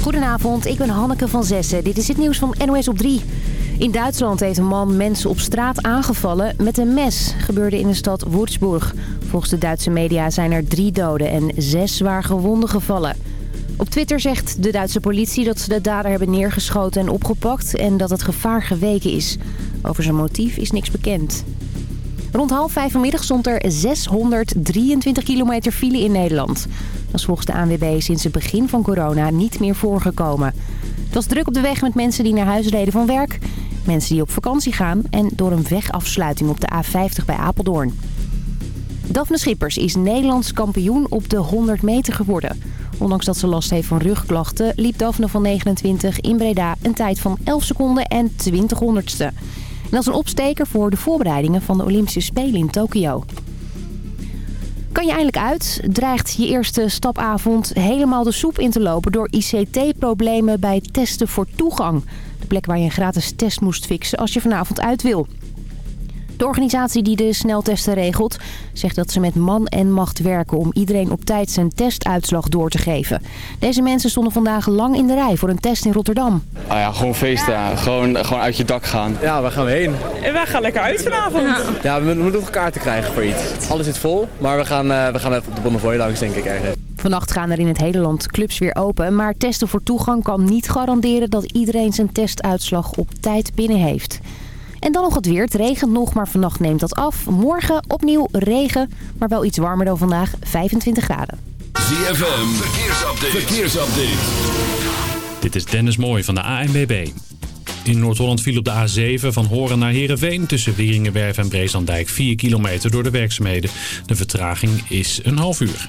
Goedenavond, ik ben Hanneke van Zessen. Dit is het nieuws van NOS op 3. In Duitsland heeft een man mensen op straat aangevallen met een mes. Gebeurde in de stad Würzburg. Volgens de Duitse media zijn er drie doden en zes zwaar gewonden gevallen. Op Twitter zegt de Duitse politie dat ze de dader hebben neergeschoten en opgepakt... en dat het gevaar geweken is. Over zijn motief is niks bekend. Rond half vijf vanmiddag stond er 623 kilometer file in Nederland. Dat is volgens de ANWB sinds het begin van corona niet meer voorgekomen. Het was druk op de weg met mensen die naar huis reden van werk... mensen die op vakantie gaan en door een wegafsluiting op de A50 bij Apeldoorn. Daphne Schippers is Nederlands kampioen op de 100 meter geworden. Ondanks dat ze last heeft van rugklachten liep Daphne van 29 in Breda een tijd van 11 seconden en 20 honderdste. En dat is een opsteker voor de voorbereidingen van de Olympische Spelen in Tokio. Kan je eindelijk uit? Dreigt je eerste stapavond helemaal de soep in te lopen door ICT-problemen bij testen voor toegang. De plek waar je een gratis test moest fixen als je vanavond uit wil. De organisatie die de sneltesten regelt zegt dat ze met man en macht werken om iedereen op tijd zijn testuitslag door te geven. Deze mensen stonden vandaag lang in de rij voor een test in Rotterdam. Ah ja, gewoon feesten. Gewoon, gewoon uit je dak gaan. Ja, waar gaan we heen? En wij gaan lekker uit vanavond. Ja, we moeten nog kaarten krijgen voor iets. Alles zit vol, maar we gaan, uh, we gaan even op de Bonnefoy langs denk ik ergens. Vannacht gaan er in het hele land clubs weer open. Maar testen voor toegang kan niet garanderen dat iedereen zijn testuitslag op tijd binnen heeft. En dan nog het weer. Het regent nog, maar vannacht neemt dat af. Morgen opnieuw regen, maar wel iets warmer dan vandaag. 25 graden. ZFM, verkeersupdate. verkeersupdate. Dit is Dennis Mooij van de ANBB. In Noord-Holland viel op de A7 van Horen naar Heerenveen... tussen Wieringenwerf en Breeslandijk 4 kilometer door de werkzaamheden. De vertraging is een half uur.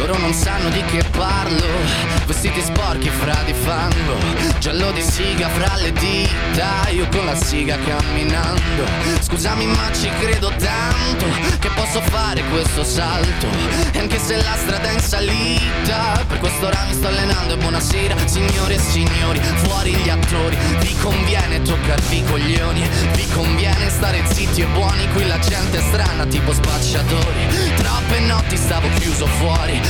Loro non sanno di che parlo. Vestiti sporchi fra di fango. Giallo di siga fra le dita. Io con la siga camminando. Scusami ma ci credo tanto Che posso fare questo salto. E anche se la strada è in salita Per quest'ora mi sto allenando E buonasera signore e signori. Fuori gli attori Vi conviene toccarvi i coglioni. Vi conviene stare zitti e buoni Qui la gente è strana tipo spacciatori. Troppe notti stavo chiuso fuori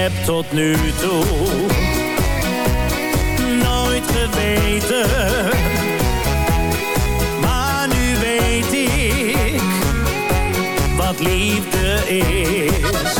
heb tot nu toe nooit geweten. Maar nu weet ik wat liefde is.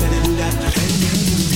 better do that.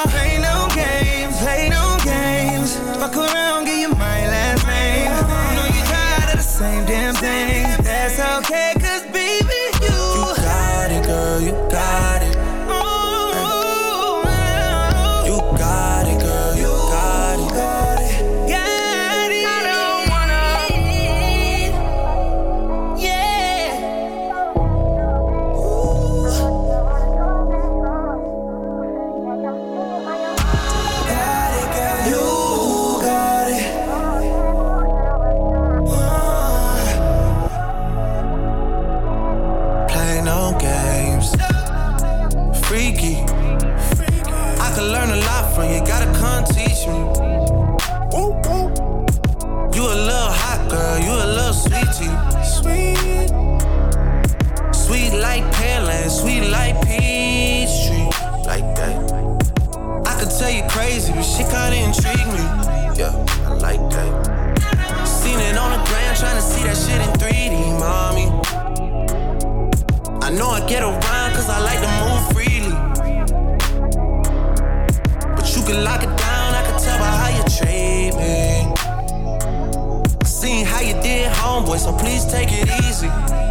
sweet like peach tree, like that. I could tell you crazy, but she kinda intrigue me. Yeah, I like that. Seen it on the ground, trying to see that shit in 3D, mommy. I know I get around, cause I like to move freely. But you can lock it down, I can tell by how you treat me. Seeing seen how you did, homeboy, so please take it easy.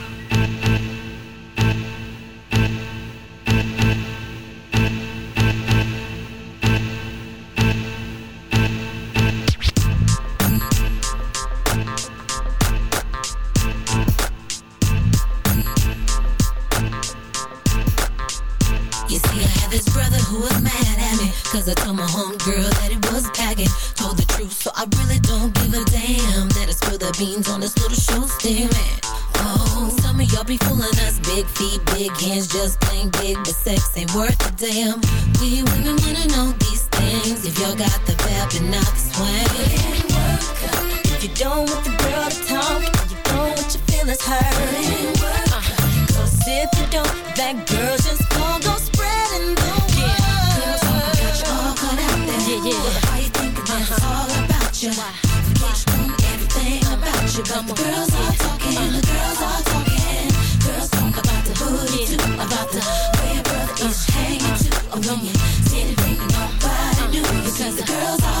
Don't want the girl to talk, you don't want your feelings hurt. Uh, Cause if you don't, that girl just gon' go spreading the word. Girls talking about you all cut out there. Yeah, yeah. Why you thinking that it's all about you? You know everything about you. But the girls are talking, the girls are talking. Girls talk about the booty too, about the way your brother is hanging too. Oh, when you sitting thinking nobody knew you. Cause the girls are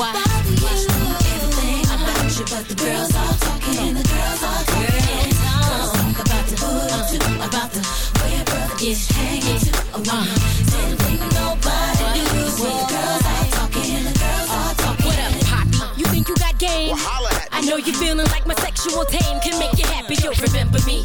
Why? Everything about you, but the girls all talking, the girls all talking. Girls talk about the hood too, about the way your brother is hanging too. Didn't think nobody knew. When the girls all talking, the girls all talking. What up, Poppy? You think you got game? I know you're feeling like my sexual tame can make you happy. You'll remember me.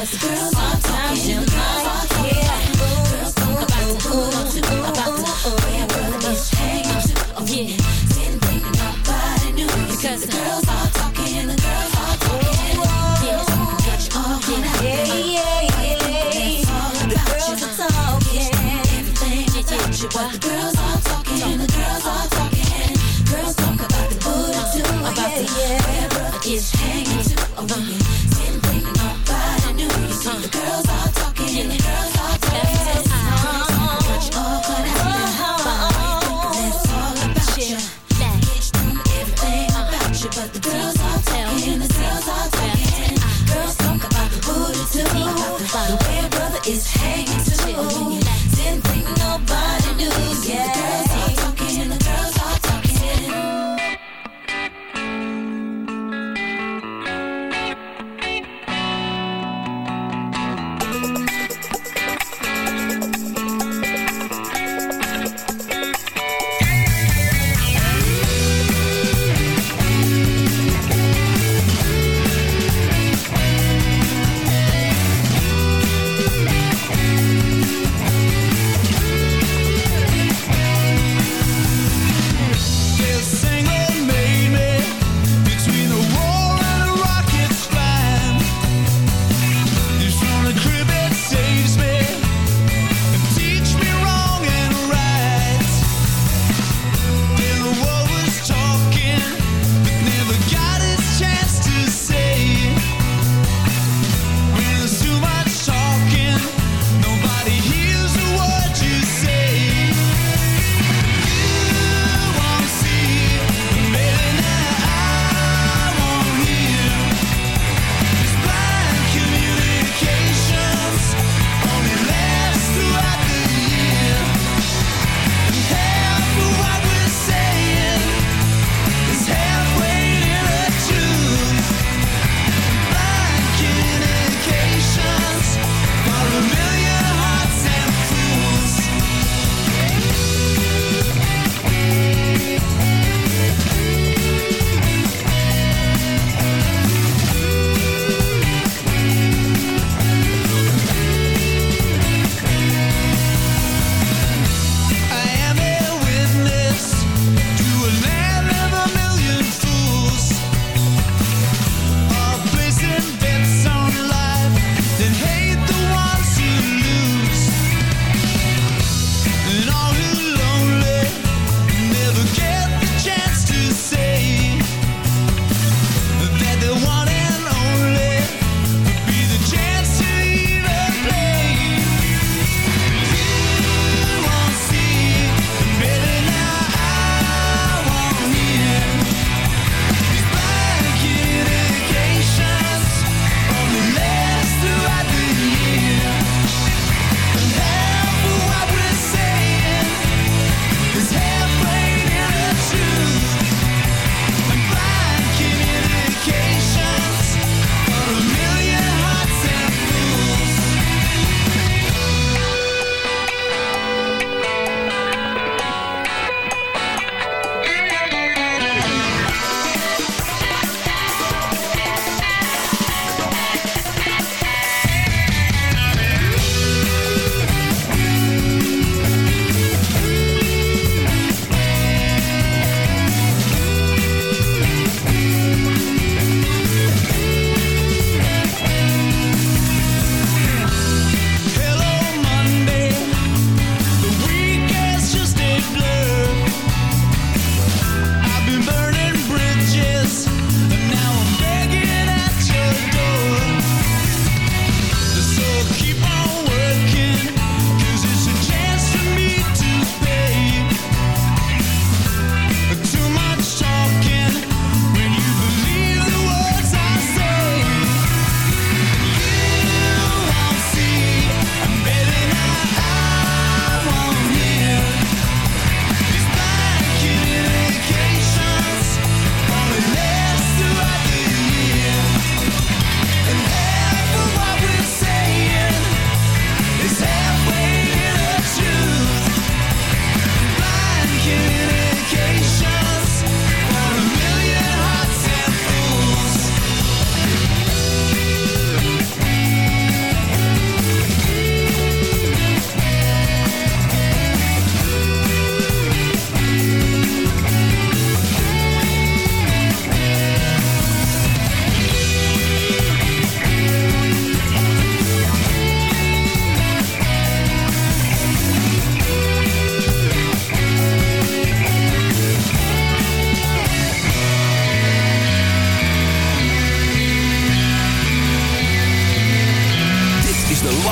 Cause girls are talking.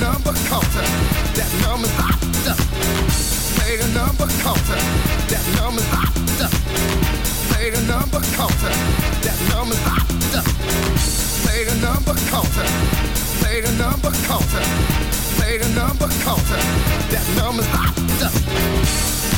number counter. That number's hot. Made a number counter. That number's hot. Made a number counter. That number's hot. Made a number counter. Made a number counter. Made a number counter. That number's hot.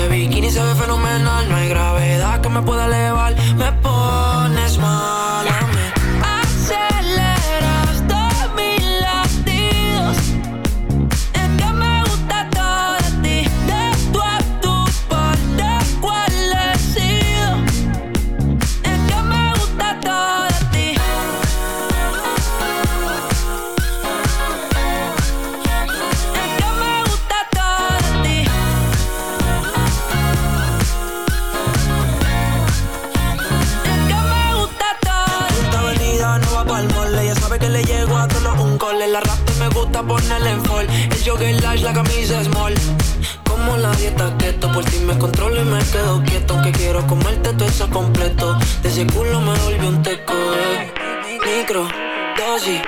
Ese bikini se ve fenomenal. No hay gravedad que me pueda elevar, jogger lash, la camisa small. Como la dieta keto, por ti me controlo y me quedo quieto. Aunque quiero comerte todo eso completo. De ese culo me volvió un teco, eh. Micro, dosis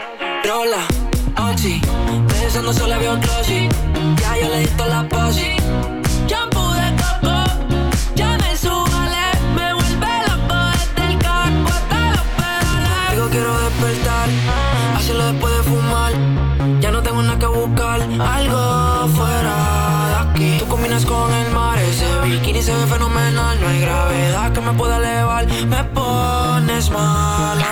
is